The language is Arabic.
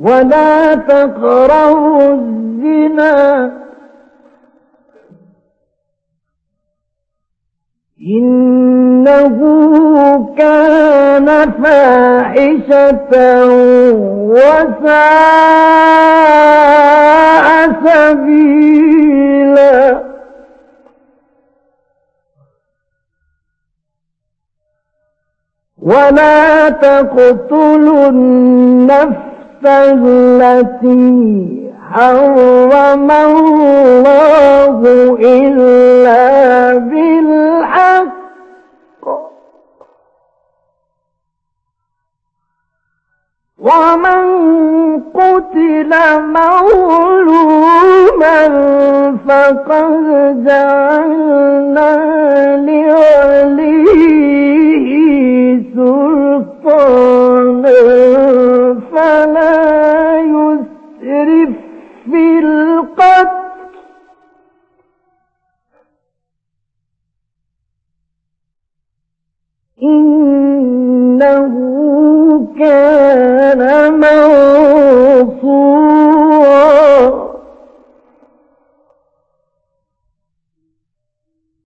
ولا تقربوا الزنا. إنه كان فاحشة وساء سبيلا. ولا تقتلوا النفس التي حرم الله إلا بالحق. ومن قتل مظلوما فقد جعلنا يسرف القتل. إنه كان منصورا.